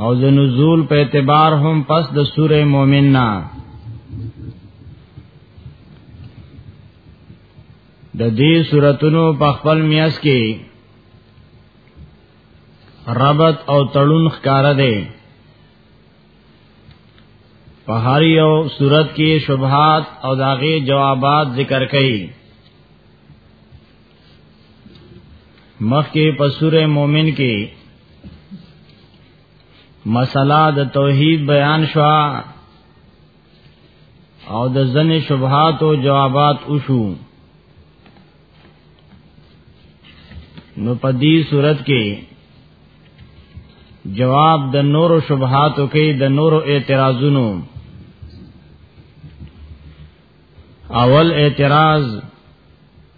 او د نزول په اعتبار هم پس د سوره مؤمن نه د دې سوراتونو په خپل میاس کې ربط او تړون ښکار دی په هر یو صورت کې شبهات او داغه جوابات ذکر کړي مخکې په سوره مومن کې مسله د توحید بیان شوا او د زن شبهات او جوابات وشو نو په دې صورت کې جواب د نور شبهاتو کې د نور اعتراضونو اول اعتراض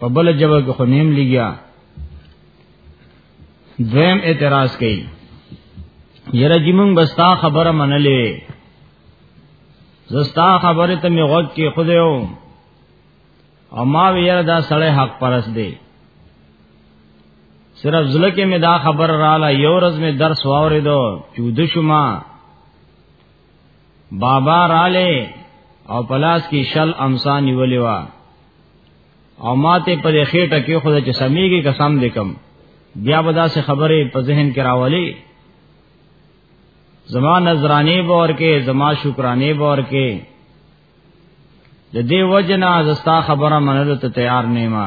په بل جواب کې خو نیم لګیا دویم اعتراض کوي یره چې مونږ بستا خبره منلې زستا خبره ته می غوږ کې خو دیو او ما ویره دا سړی حق پرس دی صرف زله کې می دا خبر رااله یو ورځ می درس واوریدو چې د شما بابا رااله او پلاس کې شل امسا نیولې وا او ماته په دې خېټه کې خو چې سميږي قسم دې کم بیا به دا څه خبره په ذهن کې راولي زما نظرانه بور کې زما شکرانه بور کې د دې وجنا زستا خبره منلو ته تیار نه ما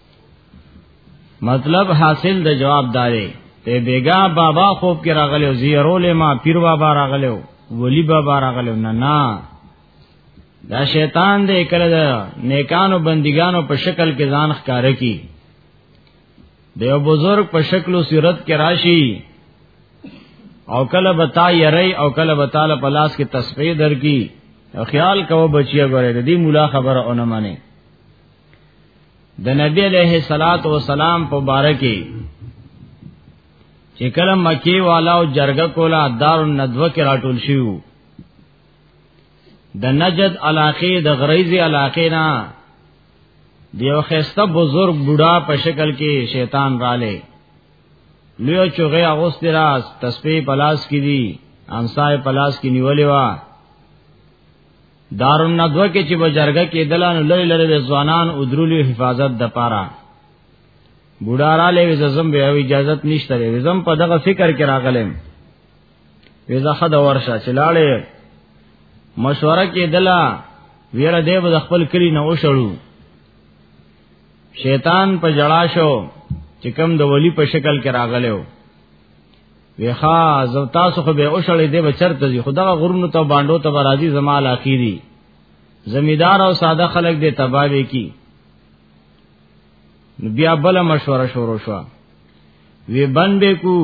مطلب حاصل د جواب داري ته بیگا بابا خوب کې راغلی او زیرولې ما پیر بابا راغلی او ولی بابا راغلی نه نه دا شیطان دې کله دا نیکانو بندګانو په شکل کې ځان ښکار کی دیو بزرگ په شکل او صورت کې راشي او کله بتا یری او کله بتا له پلاس کې تسبیح درکی خیال کوو بچیا غره دې مولا خبره اونمانه د نبی علیہ الصلات والسلام په باره کې چې کله مکی والا او جرګه کولا دار الندوه کې راټول شیو د نجد علاقې د غریزي علاقې نه دیو خسته بزرگ بوډا په شکل کې شیطان رااله لیو چوغه اغوست راز تسبیح پلاس کی دی انصای پلاس کی نیولې وا دارون ندوه کې چې بجرګه کې دلان لری لری ځوانان او درولي حفاظت د پاره بوډارا لې زم به او اجازه نشته لې زم په دغه فکر کې راغلم ویزه خد ورشه چې لاړې مشوره کې دلا ویره دې به خپل کلی نه وشړو شیطان په جړا شو چې کم د ولی په شکل کې راغلو ویخا زو تاسو خو به او شړې دی بچرته زی خدغه غرونو ته باندو ته راضی زمال اخیری زمیدار او ساده خلک دې تباوي کی بیا بل مشوره شروع شو وی بند کو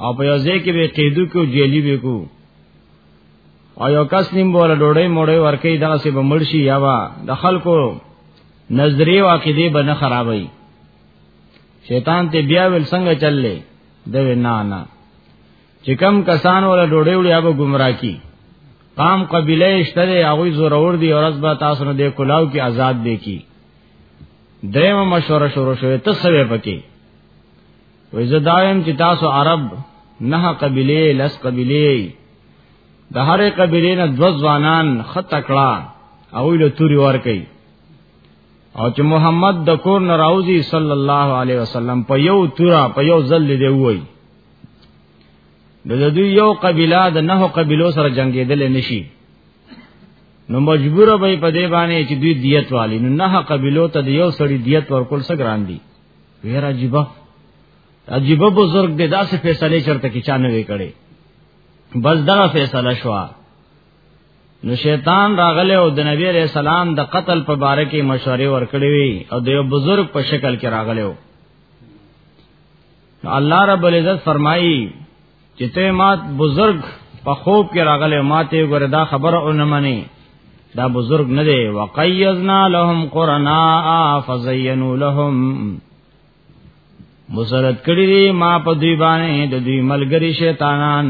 او په یوځای کې به قیدو کو جیلی به کو او یو کس نیم بوله ډوړې موړې ورکې دا سه به مرشي یا وا د خلکو نظری او عقیده به نه خرابوي شیطان ته بیا ول څنګه چللې دوی نه نه چې کم کسان ولا ډوډۍ وړي هغه گمراه کی قام قبیله اشتره هغه زورور دی او رزبا تاسو نه دی کلاو کی آزاد دی کی دیمه مشوره شروع شوه ته سوي پکې وې زدایم چې تاسو عرب نه قبیله لس قبیله د هرې قبیله نه دو ځوانان خط کړه او له توري ور کوي او چې محمد د کور نه راوځي صلی الله علیه وسلم په یو تورا په یو ځل دی وای د دوی یو قبیله د نه قبیلو سره جنگیدل نشي نو مجبور به په دې باندې چې دوی دیت والی نو نه قبیلو ته د یو سړی دیت ورکول څه ګران دي ویرا جیبه عجیب بزرگ دې داسې فیصله چرته کې چانه وکړي بس دا فیصله شوه نو شیطان راغله او د نبی علیہ السلام د قتل په باره کې مشورې ورکړې وي او د یو بزرگ په شکل کې راغله او الله رب العزت فرمایي چې ته مات بزرگ په خوب کې راغله ماته ګره دا خبره او نه مني دا بزرگ نه دی وقیزنا لهم قرنا فزینوا لهم مسرت کړی ما په دی باندې د دوی ملګری شیطانان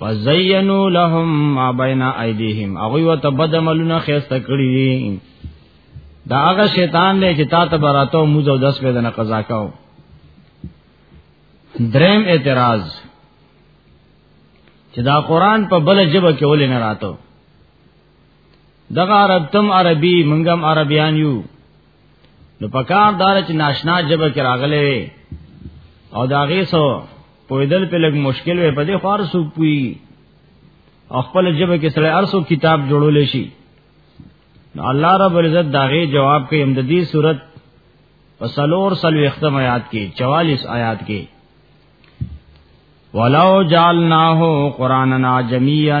فزینو لهم ما بین ایدیهم هغه وت بدعملونه خسته کړی دا هغه شیطان دی چې تا ته براتو موزه دس په دنه قضا کاو دریم اعتراض چې دا قران په بل جبه کې ولې نه راتو دغه عرب تم عربي منګم عربيان یو نو پکار دار چې ناشنا جبه کې راغلې وي او داغه سو پویدل په لګ مشکل وي په دې خار سو پوي خپل جبه کې سره ارسو کتاب جوړول شي نو الله رب العزت داغه جواب کوي هم د دې صورت په سلور سلو ختم آیات کې 44 آیات کې ولو جعلناه قرانا جميعا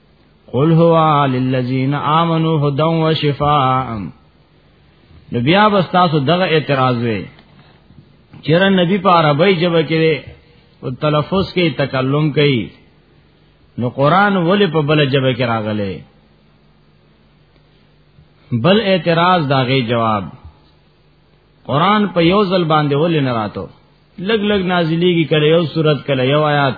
قل هو للذین آمنوا هدى وشفاء نو بیا بستاسو دغه اعتراض وی چیرې نبی په عربی ژبه کې او تلفظ کې تکلم کوي نو قران ولې په بل ژبه کې راغلی بل اعتراض داغه جواب قران په یو ځل باندې ولې نه راتو لګ لګ نازلېږي کله یو صورت کله یو آیات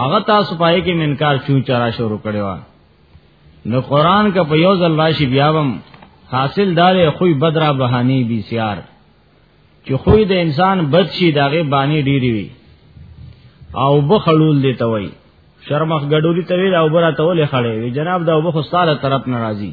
هغه تاسو پای کې منکار چو چرا شروع کړي وا نو قران کا په یو ځل راشي بیاوم حاصل دار خوې بدرا بهاني بي سيار چې خوې د انسان بد شي داغه بانی ډيري وي او بخړول دي ته وای شرمخ ګډوري ته وی او برا ته ولې خړې وي جناب دا وبخو ستاره طرف ناراضي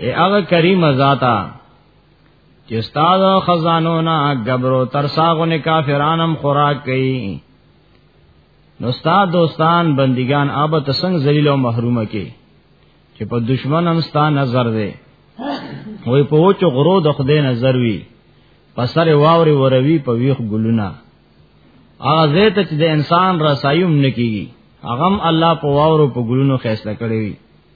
اے هغه کریم ذاتا چې استاد خزانو نه غبرو ترساغونه کافرانم خوراک کوي نو استاد دوستان بندگان اب تسنګ ذلیل او محرومه کې چې په دشمن هم ستا نظر دی وې په وچو غرو د خدای نظر وی په سر واوري وروي په ویخ ګلونه هغه زیت چې د انسان رسایم نکېږي هغه الله په واورو په ګلونو خېسته کړی وي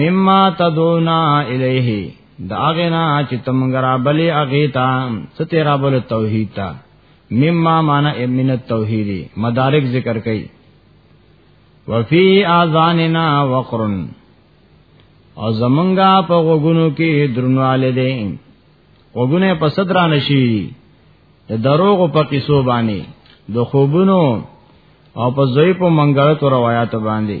مما تدونا الیه دا غنا چې تمنګ را بلې اغه تا ستې را بل توحید تا مما معنا امن التوحید مدارک ذکر کړي وفي اذاننا وقرن او زمونږه په غوګونو کې درنواله دي غوګونه په صدرا نشي د دروغ په قصو باندې د خوبونو او په زوی په منګړتو روایت باندې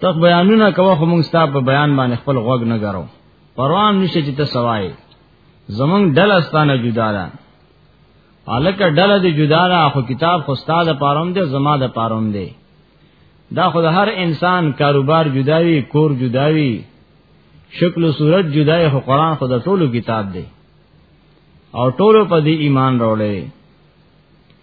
ته بیانونه کوه خو موږ ستاسو په بیان باندې خپل غوږ نه غرو پروان نشته چې ته سوای زمونږ ډله ستانه جدا ده الکه ډله دې جدا ده خو کتاب خو استاد پاروم دې زما د پاروم دې دا خو د هر انسان کاروبار جداوي کور جداوي شکل و صورت جدای خو قرآن خو د ټولو کتاب دی او ټولو په دې ایمان راولې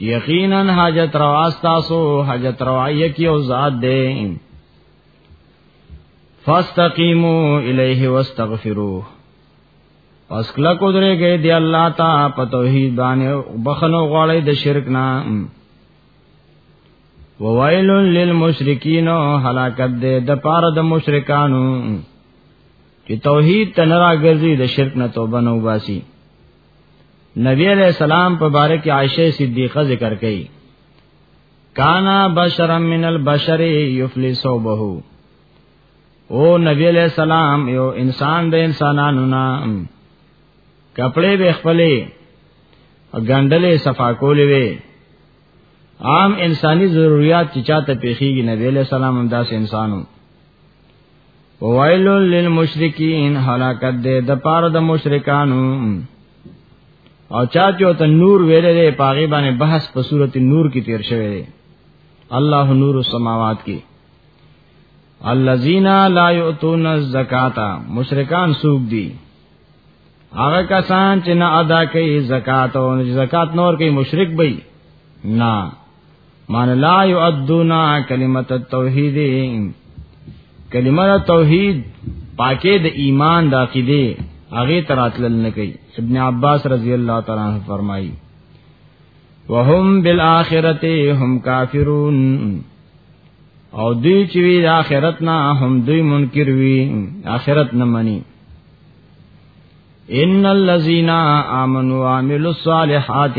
یقینا حاجت روا تاسو حاجت روا یکی او ذات دې فاستقیمو الیه واستغفروه پس کله کو درې گئے دی الله تا په توحید باندې بخنو غواړي د شرک نه وویل للمشرکین هلاکت دې د پاره د مشرکانو چې توحید ته نه راګرځي د شرک نه توبه نه وباسي نبی علیہ السلام په باره کې عائشه صدیقہ ذکر کړي کانا بشرا من البشر یفلس به او نبی علیہ السلام یو انسان د انسانانو نه کپڑے به خپلې غندلې صفا کولې وي عام انساني ضرورت چې چاته پیخیږي نبی علیہ السلام هم داس انسانو وویل للمشرکین هلاکت دې د پاره د مشرکانو او چا چې ته نور ویلې دې پاغي باندې بحث په صورت نور کې تیر شوی دی الله نور السماوات کې الذین لا یؤتون الزکات مشرکان سوق دي هغه کسان چې نه ادا کوي زکات او زکات نور کوي مشرک وي نه مان لا یؤدونا کلمت التوحید کلمه توحید پاکه د ایمان د عقیده هغه تراتل نه کوي ابن عباس رضی الله تعالی عنہ فرمایي وهم بالآخرته هم کافرون او دوی چې وی د آخرت نه هم دوی منکر وی آخرت نه مني ان الذين امنوا وعملوا الصالحات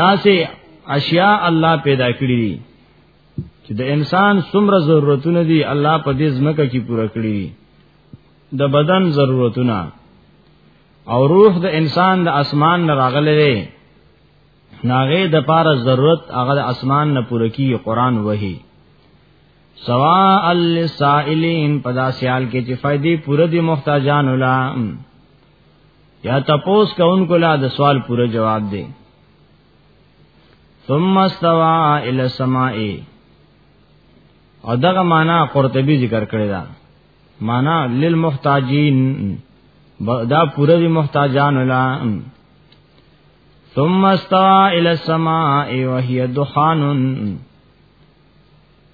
دا سه اشیاء الله پیدا کړی دي چې د انسان څومره ضرورتونه دي الله په دې ځمکه کې پوره کړی دي د بدن ضرورتونه او روح د انسان د اسمان نه راغلی دی ناغه د پاره ضرورت هغه د اسمان نه پوره کی قران وਹੀ سوا السائلین پدا سیال کې چې فائدې پوره دي محتاجان ولا یا تپوس کونکو لا د سوال پوره جواب دی ثم استوى الى السماء او دغه معنا قرطبي ذکر کړی دا معنا للمحتاجین دا پوره دی محتاجان ولا ثم استوى الى السماء وهي دخان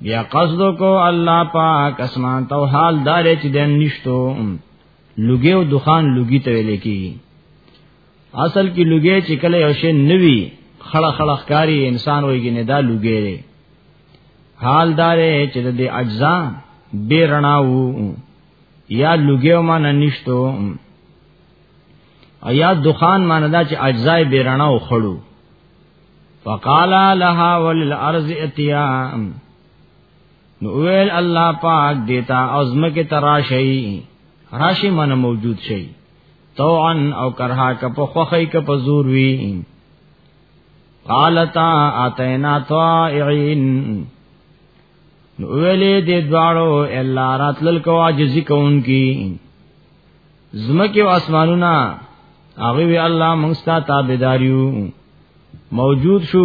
بیا قصد کو الله پاک اسمان تو حال دار چې دن نشتو لوګي او دخان لوګي ته ویل کیږي اصل کې لوګي چې کله یو شی نوي خړه خړه ښکاری انسان وایي نه دا لوګي دی حال دار چې د اجزا بے رڼا وو یا لوګي او مان نشتو او یا دخان مان دا چې اجزا بے رڼا او خړو فقالا لها وللارض اتیام نو ویل الله پاک دیتا عظمه کې تراشی راشی من موجود شي توعن او کرها ک په خوخی ک په زور وی قالتا اتینا طائعين نو ویلې دې دواړو الا راتل کو عاجزی کون کی زمکه او اسمانونه هغه وی الله موږ ستاسو تابعداریو موجود شو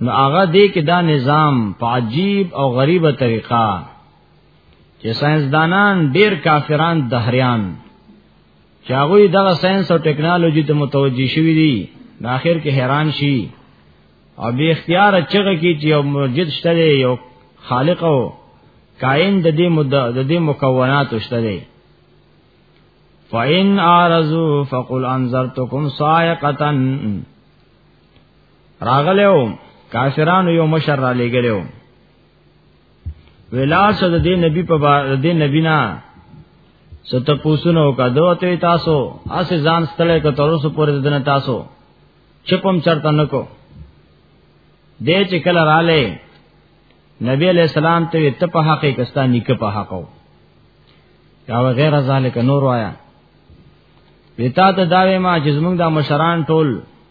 نو هغه دې کې دا نظام په عجیب او غریبه طریقه چې ساينسدانان ډیر کافران دهریان چې هغه دغه ساينس او ټکنالوژي ته متوجي شوی دي نو اخر کې حیران شي او به اختیار چغه کې چې یو مسجد شته یو خالق او کائن د دې مدعا د دې مکونات شته دی فَإِنْ أَعْرَضُوا فَقُلْ أَنذَرْتُكُمْ صَاعِقَةً راغلو کافرانو یو مشر را لګلو ولاس د دې نبی په دې نبی نه ست پوسونو کا دوته تاسو اس ځان ستلې ک تر اوسه پورې دنه تاسو چپم چرته نکو دې چې کله رااله نبی علیہ السلام ته ته په حق کستا نیک په حق او یا غیر ذالک نور وایا وتا ته داوی ما چې زمونږ د مشران ټول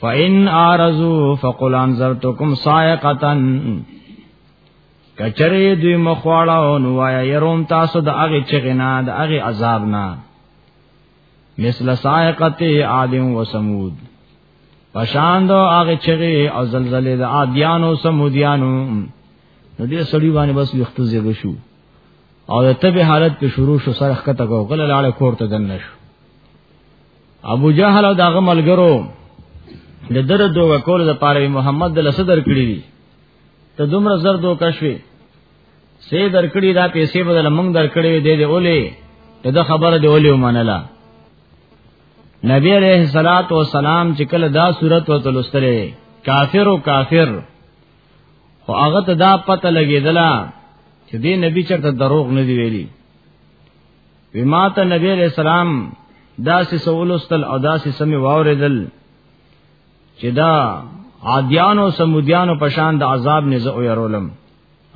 فَإِنْ آرَزُوا فَقُلْ أَنْذَرْتُكُمْ صَاعِقَةً کچری دوی مخواړه او نوایا يروم تاسو د هغه چغنا د هغه عذاب نه مثل سائقت عاد و سمود پشان دو هغه چغي او زلزلې د عادیانو سمودیانو نو دې سړی باندې بس وخت زیږ شو او ته به حالت په شروع شو سره خطه کو غل لاړ کور ته دن نشو ابو جهل او داغه ملګرو د در دوه کول د پاره محمد له صدر کړی دي ته دومره زر دو کښوي سي در کړی دا پیسې بدل موږ در کړی دی دی اولې ته د خبره دی اولې ومنله نبی علیہ الصلات والسلام چې کله دا صورت وته لستره کافر او کافر خو هغه ته دا پته لګیدله چې دې نبی چرته دروغ نه دی ویلي وما ته نبی علیہ السلام داسې سولستل او داسې سمې واوریدل چې دا عادیان او سمودیان په شان د عذاب نه زو يرولم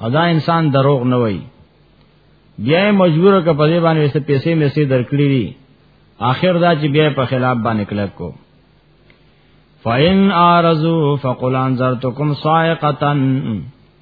ادا انسان دروغ نه وای بیا مجبور ک په دې باندې څه پیسې مې سي درکړې دي آخر دا چې بیا په خلاف باندې کلک کو فَإِنْ آرَزُوا فَقُلْ أَنذَرْتُكُمْ صَاعِقَةً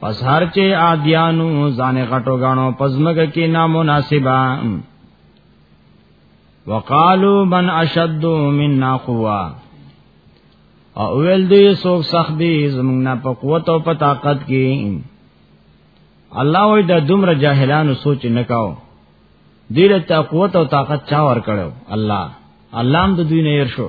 پس هر چې عادیانو ځان غټو غاڼو پزمګ کې نامناسبه وقالو من اشد منا قوا او ویل دوی سوک سخت دی زمونږ نه په قوت او په طاقت کې الله وې د دومره جاهلانو سوچ نکاو دیره ته قوت او طاقت چا ور کړو الله الله هم د دوی نه ير شو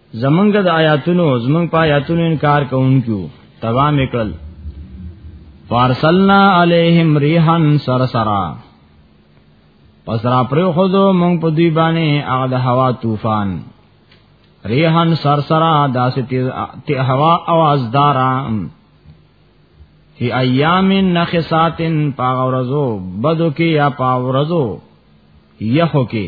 زمونږ د آیاتونو زمونږ په آیاتونو انکار کوونکو تبا میکل فارسلنا علیہم ریحان سرسرا پس را پر خودو مونږ په دوی باندې هغه د هوا طوفان ریحان سرسرا داسې تی هوا आवाज دارا فی ایام نخسات پاغورزو بدو کې یا پاورزو یخو کې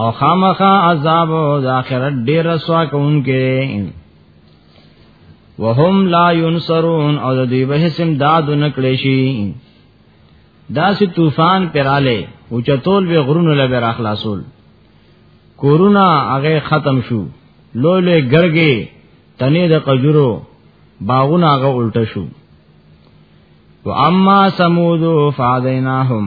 او خامخا عذاب د اخرت ډیر رسوا کوونکې وهم لا ينصرون او د دوی به سم داد نکړې شي دا سي طوفان پراله او چتول به غرونو لبر اخلاصول کورونا هغه ختم شو لوی لوی ګرګي تنه د قجرو باغونه هغه الټه شو واما ثمود فعدیناهم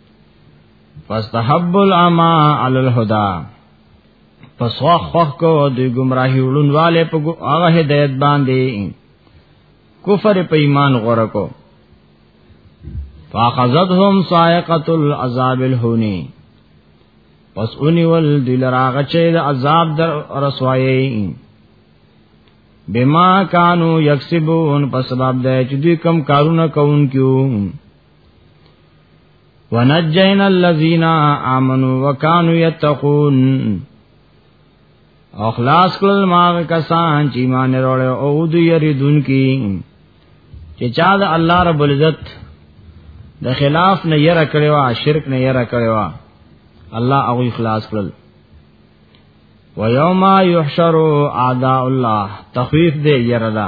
فاستحب العما علی الهدى پس واخ خوخ کو دی گمراهی وړون والے په هغه هدایت باندې کفر په ایمان غره کو فاخذتهم صاعقه العذاب الهونی پس اونی ول دل راغه چې د عذاب در رسوایي بما کانو یکسبون په سبب د چې دوی کم کارونه کوونکو ونجینا الذین آمنوا وکانو یتقون او خلاص کړل ما کسان چې ایمان وروړ او د یریدون کی چې چا د الله رب العزت د خلاف نه یره کړو شرک نه یره کړو الله او اخلاص کړل و یوم یحشر اعداء الله تخفیف دې یره ده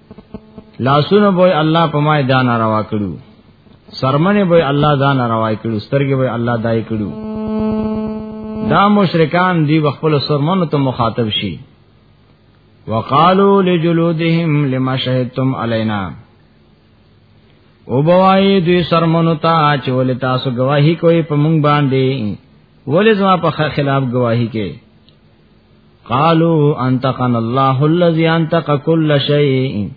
لاسونه به الله په ما دا ناروا کړو سرمنه به الله دا ناروا کړو سترګې به الله دای کړو دا مشرکان دی خپل سرمنو ته مخاطب شي وقالو لجلودهم لما شهدتم علينا او بوای دوی سرمنو ته چول تاسو گواہی کوي په مونږ باندې ولې زما په خلاف گواہی کوي قالو انتقن الله الذي انتق كل شيء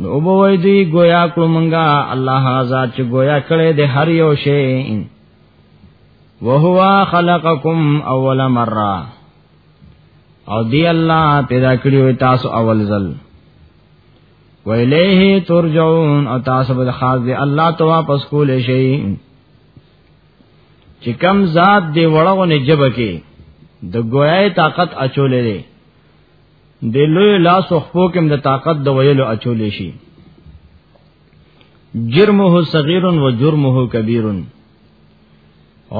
نو وبوي دی گویا کړو مونږه الله آزاد چې گویا کړي د هر یو شی وهو خلقکم اول مره او دی الله پیدا کړی وي تاسو اول ځل ویلیه ترجعون او تاسو به خاص دی الله ته واپس کول شي چې کم ذات دی وړو نه جبه کې د ګویای طاقت اچولې دی د لوی لاس او خپو کې د طاقت د ویلو اچولې شي جرمه صغیر و جرمه کبیر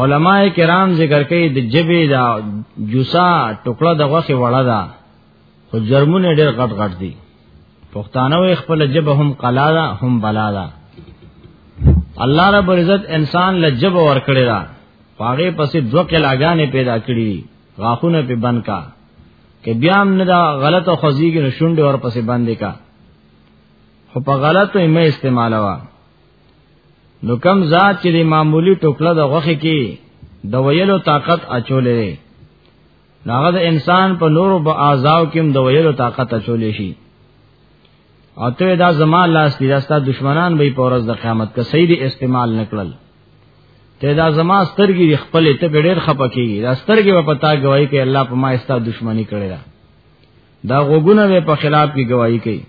علماء کرام ذکر کوي د جبه دا جوسا ټوکړه د غوخه وړه ده خو جرمونه ډېر غټ غټ دي پښتانه وي خپل جب هم قلا ده هم بلا ده الله رب عزت انسان له جب ور کړی دا پاغه پسې دوه کلاګانې پیدا کړې غاخونه په بند کا کې بیا هم نه دا غلط او خزیګ نه شونډه ور پسې باندې کا خو په غلطو یې مې استعمالوا نو کم ذات چې معمولی ټوکله د غوخه کې د ویلو طاقت اچولې ناغه د انسان په نورو په اعضاو کې د ویلو طاقت چولې شي او ته دا زما لاس دی راستا دشمنان به په ورځ د قیامت کې صحیح دی استعمال نکړل ته دا زما سترګې دی خپل ته ډېر خپه کیږي دا سترګې په پتا گواہی کوي الله په ما استا دشمنی کړی دا دا غوګونه به په خلاف کې گواہی کوي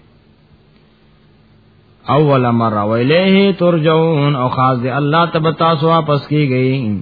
اول مره ویلیه ترجون او خاص دی الله تبتا سو واپس کیږي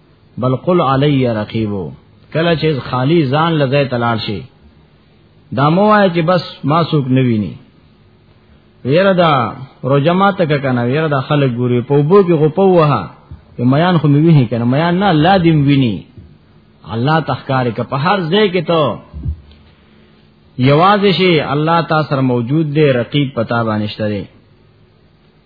بل قل علی رقیبو کله چې خالی ځان لځه تلال شي دا مو وای چې بس ما سوک نویني ویره دا روجما تک کنه ویره دا خلک ګوري په وبو کې غپو وها په میان خو مې ویني کنه میان نه الله دې ویني الله تخکار ک په هر ځای کې ته یواز شي الله تاسو سره موجود دی رقیب پتا باندې شته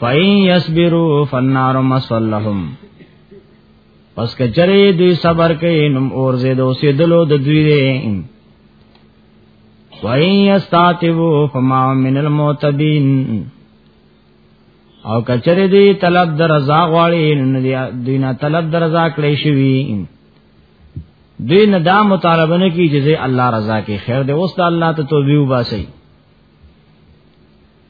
فَإِن يَصْبِرُوا فَالنَّارُ مَثْوًى لَّهُمْ پس کچری دوی صبر کوي نو اور زید او سیدلو د دوی دی وَإِن يَسْتَعْتِبُوا فَمَا مِنَ الْمُعْتَبِينَ او کچری دی طلب در رضا غواړي نو دوی نه طلب در رضا کړی شوی دوی نه دا مطالبه نه کی چې الله رضا کې خیر دی اوس د الله ته توبې وباسي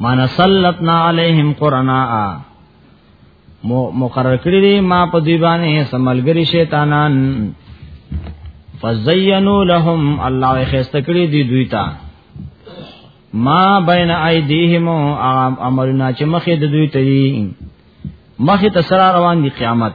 معنا سلطنا علیہم قرانا مقرر کړی دی ما په دی باندې سملګری شیطانان فزینوا لهم الله خسته کړی دی دوی ته ما بین ایدیهم امرنا چې مخې د دوی ته دی مخې ته سره روان دي قیامت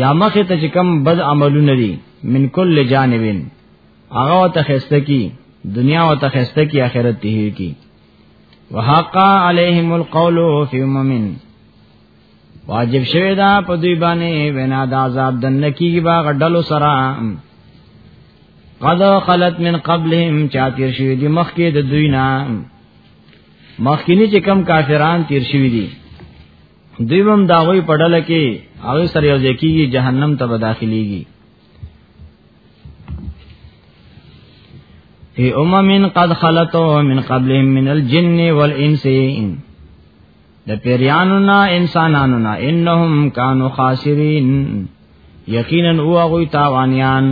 یا مخ ته چې کم بد عملونه دي من کل جانبین هغه ته خسته کی دنیا او ته خسته کی آخرت ته کی وحق علیهم القول فی امم واجب شوی دا په دوی باندې وینا د عذاب دنه کیږي باغ ډلو سره قد خلت من قبلهم چاتیر شوی دی مخکې د دوی نه مخکینی چې کم کافران تیر شوی دي دیوم داوی پړل کې هغه سره یو ځکیږي جهنم ته به داخليږي ای اممن قد خلتو من قبلهم من الجن والانس د پیرانو نا انسانانو نا انهم کانوا خاسرین یقینا او هغه تاوانیان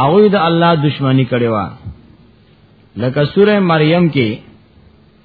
هغه د الله دشمنی کړي وا لکه سوره مریم کې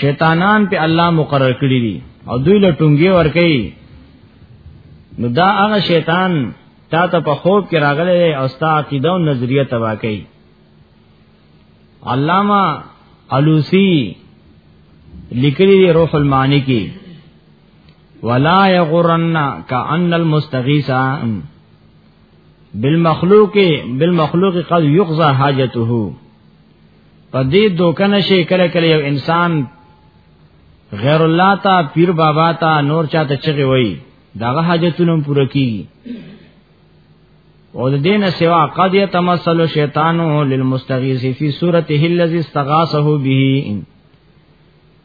شیطانان په الله مقرر کړی دي او دوی له ټونګي ور کوي نو دا هغه شیطان تا ته په خوب کې راغلی دی او ستا عقیده او نظریه تبا کوي علامہ علوسی لیکلی دی روح المعانی کی ولا یغرن کأن المستغیث بالمخلوق بالمخلوق قد یقضى حاجته په دې دوکنه شي کله کله یو انسان غیر الله تا پیر بابا تا نور چاته چغي وای داغه حاجتونه پوره کیږي او د دین سوا قد یتمثل شیطان للمستغیث فی سورته الذی استغاثه به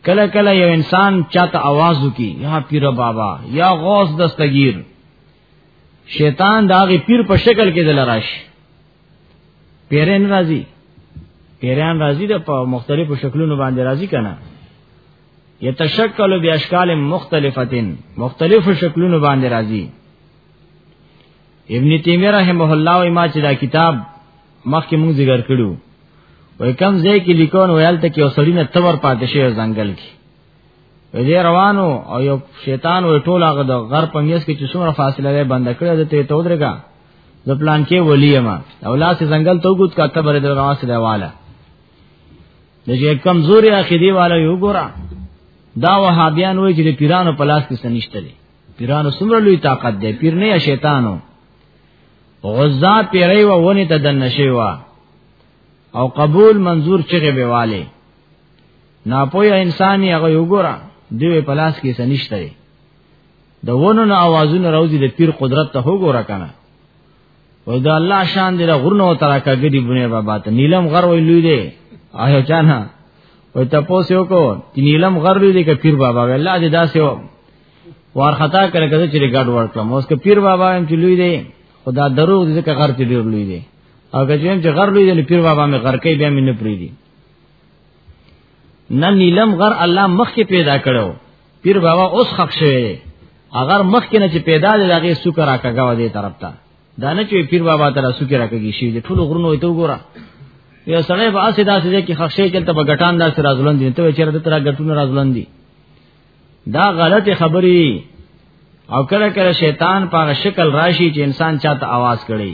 کله کله یو انسان چاته आवाज وکي یا پیر بابا یا غوث دستگیر شیطان داغه پیر په شکل کې دلراش پیران راضی پیران راضی د په مختلفو شکلونو باندې راضی کنا یتشکل بیاشکال مختلفتن مختلفو شکلونو باندې راضی ابن تیمیه رحمه الله او ما چې دا کتاب مخکې مونږ ذکر کړو وای کم ځای کې لیکون ویل ته کې اوسړی نه تور پاتې شي ځنګل کې وې دې روانو او یو شیطان وې ټول هغه د غر په میس کې چې څومره فاصله ده بند کړې ده ته تودرګه د پلان کې ولی ما او لاس ځنګل ته وګت کا تبر د راس دی والا د چې کمزوري عقیده والا یو ګورا دا وهابیان وای چې د پیرانو په لاس کې سنشته دي پیرانو څومره لوی طاقت دی پیر نه شیطانو غزا پیری و ونی ته دن نشي وا او قبول منظور چغه به والي ناپوهه انسان یې هغه وګورا دوی په لاس کې سنشته دي د ونو نه आवाजونه راوځي د پیر قدرت ته وګوره کنه وای دا الله شان دی غرونه او تراکا ګدی بنه بابا ته نیلم غر وی لوی دی آیا چانه وای ته پوس یو کو چې نیلم غر لوی دی ک پیر بابا وی الله دې داسې وار خطا کړه کده چې ګډ ورکړم اوس ک پیر بابا هم چې لوی دی خدا دروغ دې ک غر ته ډیر لوی دی او که جویم چې غر لوی دی پیر بابا مې غر کې بیا مې نه پری دی نن نیلم غر الله مخ کې پیدا کړو پیر بابا اوس خښ شوی اگر مخکې نه چې پیدا دی دغه سوکر راکګاو دی طرف ته دا نه چې پیر بابا تر سوکر راکګی شي د ټولو غرونو ته وګوره یو سړی به اسې داسې دی کې خښ شي چې ته به غټان داسې راځلون دي ته چیرته تر غټونو راځلون دي دا غلطه خبري او کله کله شیطان په شکل راشي چې انسان چاته आवाज کړي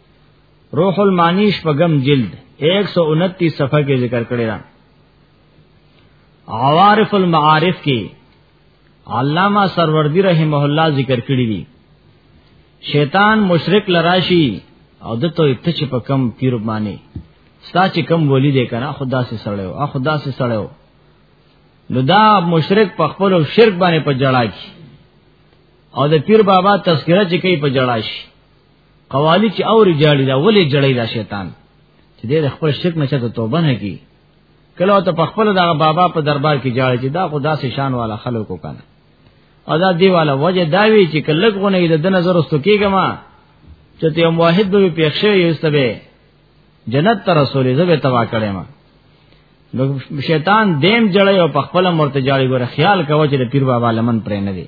روح المانی شپږم جلد 129 صفحه کې ذکر کړی دا عوارف المعارف کې علامہ سروردی رحمه الله ذکر کړی دی شیطان مشرک لراشی او دته ته چې په کم پیر باندې ستا چې کم ولی دی کنه خدا سے سړیو ا خدا سے سړیو نو دا مشرک په خپل شرک باندې په جړا کی او د پیر بابا تذکرہ چې کوي په جړا شي قوالی چې اور جړی دا ولې جړی دا شیطان چې دې خپل شرک نه چته توبه نه کی کله ته په خپل دا بابا په دربار کې جړی چې دا خدا سي شان والا خلکو کنه او دا دی والا وجه دا وی چې کله غونه دې د نظر واستو کېګه ما چې ته موحد به پیښه یوستبه جنت ته رسولې زبه توا کړې ما نو شیطان دیم جړی او په خپل مرتجاړي ګره خیال کوي چې د پیر بابا لمن پرې نه دی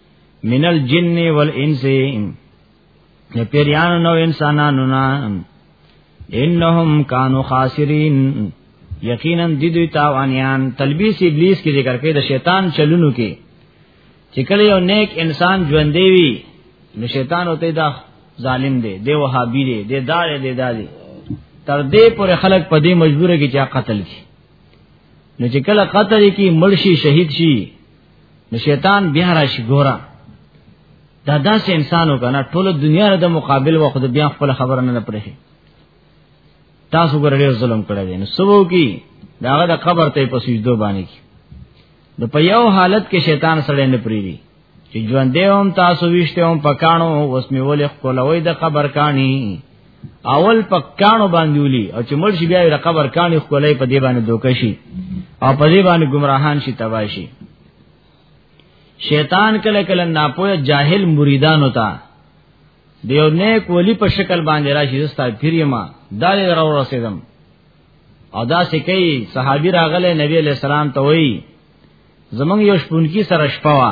من الجن والانس نه پیریانو نو انسانانو نه انهم کانوا خاسرین یقینا د دوی تاوانیان تلبیس ابلیس کې ذکر کړي د شیطان چلونو کې چې کله یو نیک انسان ژوندې وي نو شیطان وته دا ظالم دی دی وهابي دی دی دار دی دادی تر دې پر خلک په دې مجبور کې چې قتل کی نو چې کله قتل کی مرشي شهید شي نو شیطان بیا راشي ګورا دا داسې انسانو کنه ټول دنیا د مقابل و خود بیا خپل خبره نه پرې تاسو ګرړې ظلم کړی دی نو سبو کی داغه د قبر ته په سجدو باندې کی نو په یو حالت کې شیطان سره نه پریری چې ژوند دی هم تاسو ویشته هم پکانو اوس می ولې خپلوي د قبر کانی اول په کانو باندې ولي او چې مرشي بیا د قبر کانې خولې په دی باندې دوکشي او په دی باندې گمراهان شي تباشي شیطان کله کله ناپوه جاهل مریدان وتا دیو نیک ولی په شکل باندې راشي زستا پیریما دا لري راو رسیدم او دا سکی صحابي راغله نبی علیہ السلام ته وای زمنګ یو شپونکی سره شپوا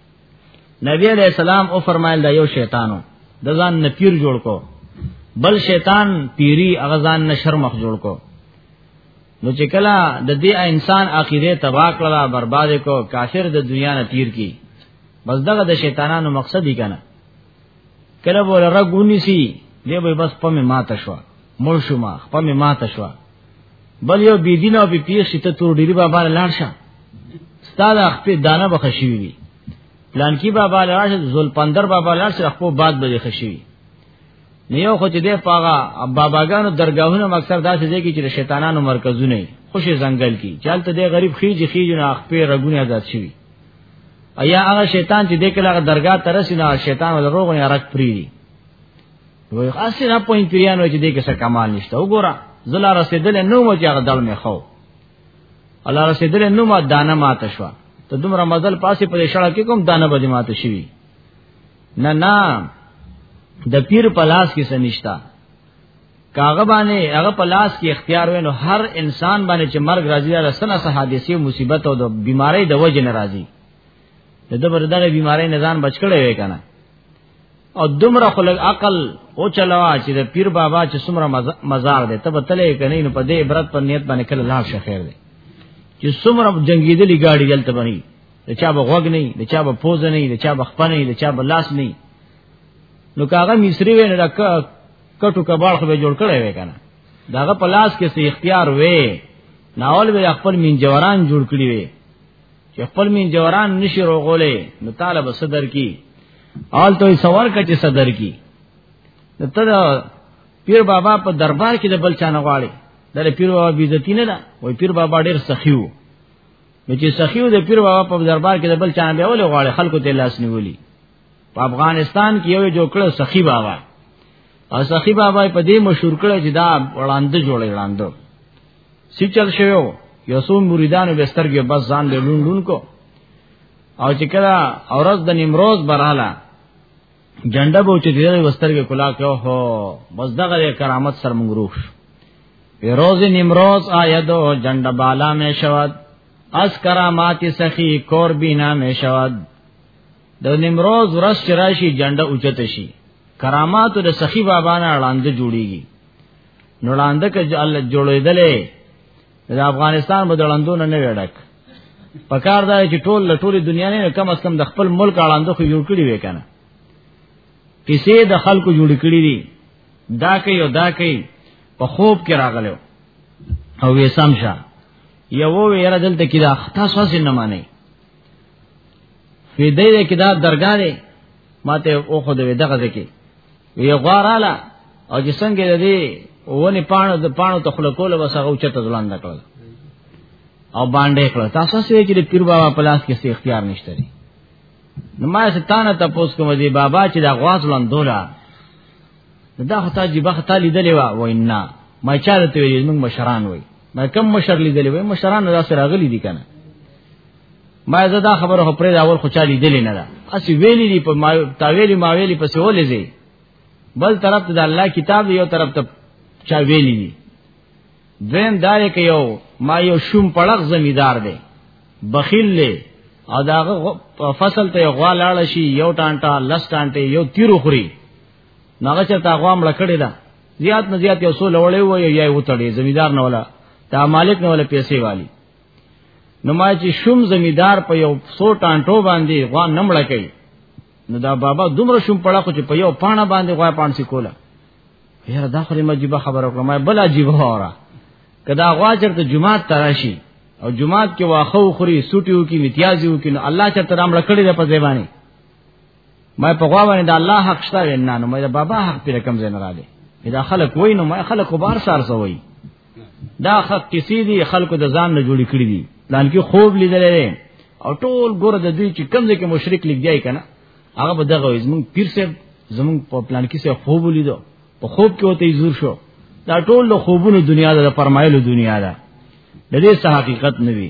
نبی علیہ السلام او فرمایل دا یو شیطانو د ځان نه پیر جوړ کو بل شیطان پیری هغه ځان نه شرمخ جوړ کو نو چې کله د دې انسان عقیده تباہ کړه برباد کو کافر د دنیا نه تیر کی بس دغه د شیطانانو مقصد دی کنه کله بوله رګونی سی دی به بس پمه ماته شو مړ شو ما پمه ماته شو بل یو بی دین او بی پیښ ته تور ډیری بابا لاړ شه ستاد خپل دانه بخښی وی پلان کی بابا لاړ شه زول پندر بابا لاړ شه خپل باد به خښی وی نیو خو چې دې پاغا باباګانو درگاهونو مکسر داسې دی کې چې شیطانانو مرکزونه خوشي ځنګل کې چالت دې غریب خيږي خيږي نه خپل رګونه آزاد شي ایا هغه شیطان چې دې کله درگاه ترسي نه شیطان ولروغ نه رک پری دی وای خاصه نه پوین پیانو چې دې کې څه کمال نشته وګوره زلا رسیدل نو مو چې هغه دل مې خو الله رسیدل نو ما دانه ماته شو ته دومره مزل پاسې په شړه کې کوم دانه به ماته شي نه نه د پیر پلاس کې سنشتا کاغه باندې هغه پلاس کې اختیار وینو هر انسان باندې چې مرګ راځي دا سنه سه حادثه مصیبت او د بیماری د وجه ناراضي د دبر دغه بیماری نه ځان بچ کړي وې کنه او دمر خلق عقل او چلوا چې د پیر بابا چې سمره مزار دی تب تلې کني نو په دې عبرت پر نیت باندې کله لا شخیر دی چې سمره جنگیدلی گاډي دلته بني د چا به غوګ نه د چا به پوز نه د چا به خپنه د چا به لاس نه نو کاغه مصری وې نه رک کټو کباړ خو به جوړ کړي وې کنه داغه په لاس کې سي اختیار وې ناول به خپل مين جوران جوړ کړی وې چې خپل مين جوران نشي روغولې نو طالب صدر کی آل ته سوال کچې صدر کی ته پیر بابا په دربار کې د بل چانه غواړي د پیر بابا بیزتی نه ده وای پیر بابا ډیر سخیو نو چې سخیو د پیر بابا په دربار کې د بل چانه به ول غواړي خلکو ته لاس نیولي په افغانستان کې یو جوړ کړ سخی بابا او سخی بابا په دې مشهور کړ چې دا وړاندې جوړې وړاندې سی چل شویو یو څو مریدانو به سترګې بس ځان له لون لون کو او چې کله اورز د نیمروز براله جنډه به چې دغه وسترګې کلا کو هو بس دغه کرامت سر مونږ روح روز نیمروز آیدو جنډه بالا می شود اس کرامات سخی کور بینا می شود د نیمروز ورځ چې راشي جنډه اوچت شي کرامات د سخی بابا نه اړاند جوړیږي نو لاندې کې الله جوړېدلې د افغانستان بدلندونه نه وړک پکار دا چې ټول له ټولې دنیا نه کم از کم د خپل ملک اړاندو خو جوړ کړی وې کنه کیسې د خلکو جوړ کړی دي دا کوي او دا کوي په خوب کې راغلو او وې سم شه یو ویره دلته کې دا تاسو څه نه مانی فدې کې دا درګارې ماته او خو دې دغه ځکه وی غواراله او چې څنګه د دې ونی پانو د پانو تخلو کول بس هغه اوچته ځلان نکړل او باندې کړ تاسو سوي چې پیر بابا پلاس کې څه اختیار نشته لري نو ما ستانه تاسو کوم دی بابا چې دا غواز لاندولا دا خطا جی بختا لیدلې وا وینا ما چاله ته ویل موږ مشران وای ما کم مشر لیدلې وای مشران را سره غلي دي کنه ما زه دا خبره خو پرې اول خو چا لیدلې نه ده اسی ویلې دی په ما تاویلې ما ویلې پسې ولې زی بل طرف ته د الله کتاب دی یو طرف ته چا ویلې دی دویم دا یې کې یو ما یو شوم پړق زمیدار دی بخیل له او داغه فصل ته غوا لاړ شي یو ټانټا لس ټانټه یو تیرو خوري ناغه چې تا غوا مړ کړی دا زیات نه زیات یو سو لوړې وای یا یو تړي زمیدار نه ولا تا مالک نه ولا پیسې والی نو ما چې شوم زمیدار په یو سو ټانټو باندې غوا نمړه کوي نو دا بابا دومره شوم پړه خو چې په یو پانه باندې غوا پانسی کوله یاره دا خو مجيبه خبره کړم ما بل عجیب وره کدا غوا چرته جمعه تراشی او جمعه کې واخو خوري سټیو کې امتیازیو کې نو الله چرته رام لکړي د په زبانی ما په غوا باندې د الله حق شته وینا نو مې د بابا حق پر کم زین را دي دا خلک وای نو ما خلک بار سار سوي دا حق کسی دي خلکو د ځان نه جوړی کړی دي پلان کې خوب لیدل او ټول ګور د دوی چې کم ځکه مشرک لګیای کنه هغه به دغه زمون پیر صاحب زمون په پلان کې سه خوب لیدو په خوب کې وته زور شو دا ټول له خوبونو دنیا ده فرمایلو دنیا ده د دې حقیقت نه وی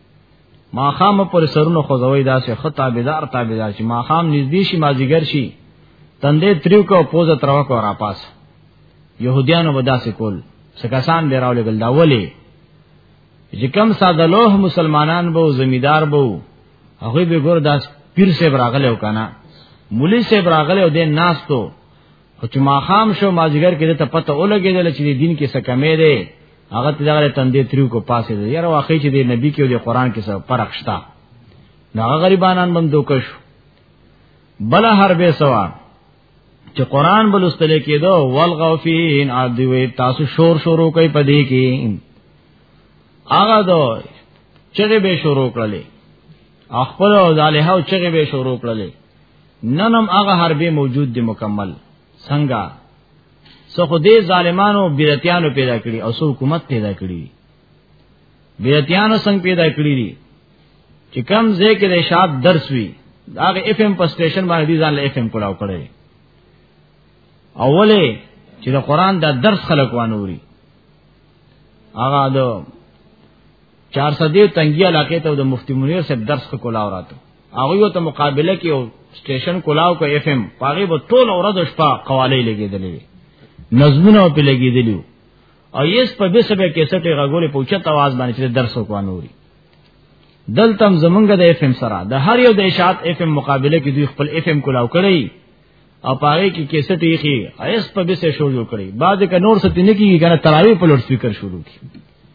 ما خام پر سرونو خوځوي داسې خطا بيدار تابعدار چې ما خام نږدې شي ما زیګر شي تندې تریو کو پوزه ترو کو را پاس يهوديانو به داسې کول سکاسان به راولې ګل دا ولي چې کم ساده لوه مسلمانان به زمیدار به هغه به ګور داس پیر سے براغله وکانا مولوی سے براغله او دین ناس تو خو چې ما خام شو ما جګر کې ته پته ولګېدل چې دین کې څه کمې دی هغه ته دغه تندې تریو کو پاسې دی یاره واقعي چې د نبی کې او د قران کې څه فرق شته نو هغه غریبانان باندې دوکش بل هر به سوا چې قران بلستل کېدو والغفین عادی وي تاسو شور شروع کوي پدې کې هغه دو چې به شروع کړلې خپل او ځاله او چې به شروع کړلې ننم هغه حربې موجود دي مکمل څنګه څو خو دې ظالمانو بیرتیانو پیدا کړی او څو حکومت پیدا کړی بیرتیانو څنګه پیدا کړی دي چې کم ذکر شاب درس وی هغه اف ام په سټیشن باندې دي ځان له اف ام کولاو کړی اوله چې د قران دا درس خلق وانوري هغه د 400 تنګي علاقې ته د مفتی منیر صاحب درس کولاو راته هغه یو ته مقابله کې او سټیشن کولاو کو اف ام پاره به ټول اورد شپه قوالی لګیدلې نظمونه په لګیدلې او یس په دې سبه کې سټه غوړې پوښتنه تواز باندې چې درس وکوانوري دلتم زمونږ د اف ام سره د هر یو د اشاعت اف ام مقابله کې دوی خپل اف ام کولاو کړی او پاره کې کیسټ یې خي ایس په بيسه شو جوړ کړی بعد کې نور ستنه کیږي کنه تراوی په لوډ سپیکر شروع کی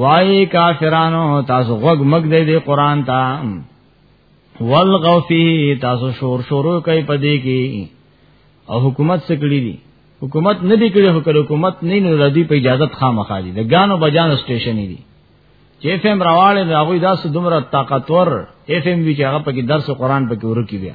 وای کافرانو تاسو غوږ مګ دې دې قران ته والغو فيه تاسو شور شورو کوي پدې کې او حکومت سکړي دي حکومت نه دی کړی خو حکومت نه نو ردی په اجازه خامخا دي د غانو بجانو سټیشن دي چې اف ام راواله دا غوي داس دومره طاقتور اف ام وی چې هغه په کې درس قران په کې ورکی بیا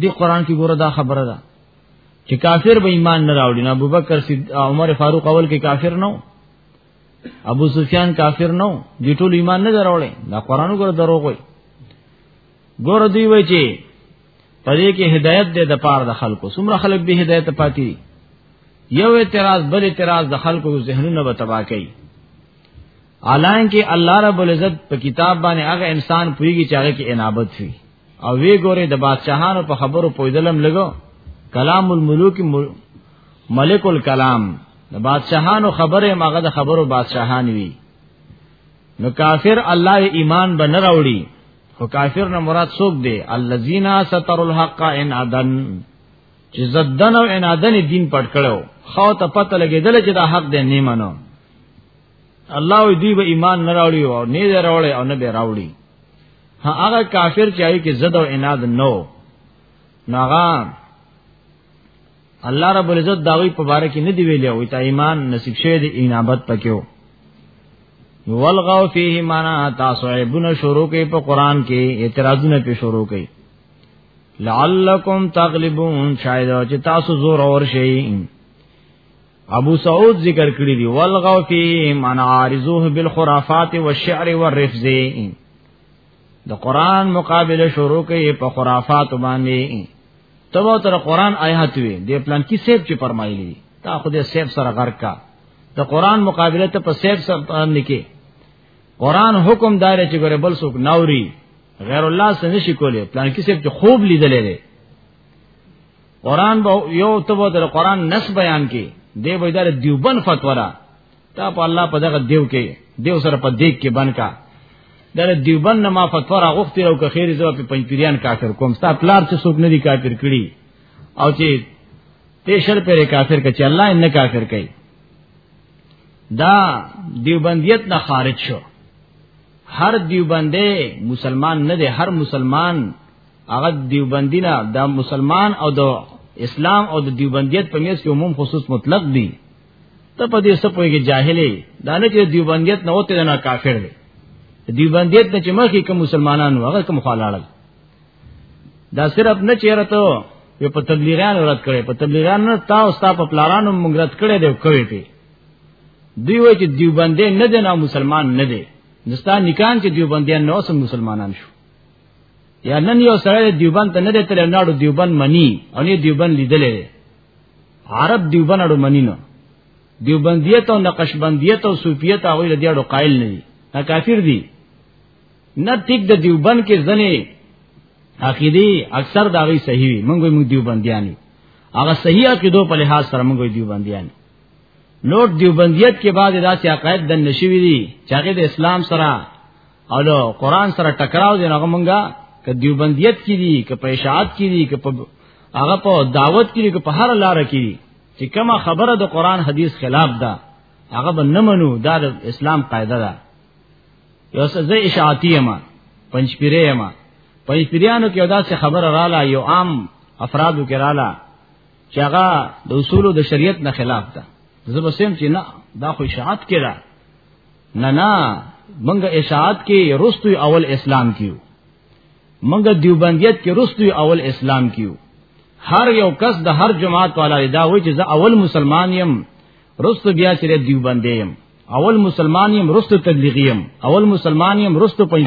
دی قران کې ګوره دا خبره ده چې کافر به ایمان نه راوړي نه ابوبکر سید عمر فاروق اول کې کافر نه ابو سفیان کافر نه دی ټول ایمان نه دراوړي دا قران ګوره دروغ وي ګوره دی وای چې پدې کې هدایت دې د پاره د خلکو څومره خلک به هدایت پاتې یو اعتراض بل اعتراض د خلکو ذهنونه به تباہ کوي حالانکه الله رب العزت په کتاب باندې هغه انسان پوریږي چې هغه کې انابت وي او وی ګوره د بادشاہانو په خبرو پویدلم لګو کلام الملوک ملک الکلام د بادشاہانو خبره ماغه د خبرو بادشاہان وی نو کافر الله ایمان به نه راوړي خو کافر نه مراد څوک دی الذین ستر الحق ان عدن چې زدن او انادن دین پټ کړو خو ته پته لګیدل چې دا حق دی نه منو الله دې به ایمان نه راوړي او نه دې راوړي او نه به راوړي هغه کافر چې آی کې زد او عناد نو ناغام الله رب العزت داوی په باره کې نه دی ویلی او ته ایمان نصیب شه دی انابت پکيو ولغوا فيه معنا تاسو ایبن شروع کې په قران کې اعتراضونه په شروع کې لعلکم تغلبون شاید چې تاسو زور اور شئ ابو سعود ذکر کړی دی والغو فی من عارضوه بالخرافات والشعر والرفز د قران مقابله شروع کوي په خرافات باندې تبو تر قران آیات وی د پلان کی سیب چې فرمایلی تا خو د سیب سره غرق کا د قران مقابله ته په سیب سره باندې کې قران حکم دار چې ګره بل څوک ناوري غیر الله سره نشي کولای پلان کی سیب چې خوب لیدلې قران به یو ته به د قران نس بیان کی دی به دار دیوبن فتوا را تا په الله په دغه دیو کې دیو سره په دیک کې بن کا در دیوبن نه ما فتوا را غوښتي او که خیر زو په پنځپیران کافر کوم ستا پلار چې څوک نه دی کافر کړي او چې تیشر پر کافر کچ الله ان کافر کړي دا دیوبندیت نه خارج شو هر دیوبندې مسلمان نه دی هر مسلمان هغه دیوبندی نه د مسلمان او د اسلام او د دیوبندیت په میس کې عموم خصوص مطلق دی ته په دې سپوږی کې جاهلې دا نه چې دیوبندیت نه وته نه کافر دی دیوبندیت نه چې مخکې کوم مسلمانانو هغه کوم خلاړل دا صرف نه چیرې ته یو په تبلیغیان ورت کړي په تبلیغیان نه تا او ستا په پلارانو مونږ رد کړي دی کوي ته دی وای چې دیوبندې نه دی نه مسلمان نه دی نستان نکان چې دیوبندیان نو سم مسلمانان شو یا نن یو سره دیوبند ته نه دی تل ناړو دیوبند منی او نه دیوبند لیدلې عرب دیوبند اړو منی نه دیوبندیت او نقشبندیت او صوفیت هغه له دیړو قائل نه دي دا کافر دي نه ټیک د دیوبند کې ځنې عقیدی اکثر دا غي صحیح وي موږ موږ دیوبندیانی هغه صحیح عقیدو په لحاظ سره موږ دیوبندیانی نوټ دیوبندیت کې بعد داسې عقاید د نشوي دي چې هغه د اسلام سره او له قران سره ټکراو دي هغه مونږه ک دیوبندیت کې دي ک په اشاعت کې دي ک په هغه په دعوت کې دي ک په هر لار کې دي چې کما خبره د قران حدیث خلاف ده هغه به نه منو دا د اسلام قاعده ده یو څه زه اشاعتی یم پنځپیرې یم پنځپیرانو کې ادا څه خبره رااله یو عام افرادو کې رااله چې هغه د اصول د شریعت نه خلاف ده زه به سم چې نه دا خو اشاعت کې ده نه نه منګه اشاعت کې رستوي اول اسلام کیو منګه دیوبندیت کې رستوي اول اسلام کیو هر یو کس د هر جماعت والا دا وایي چې زه اول مسلمان یم رستو بیا چې دیوبند یم اول مسلمان یم رستو تبلیغی یم اول مسلمان یم رستو پنځ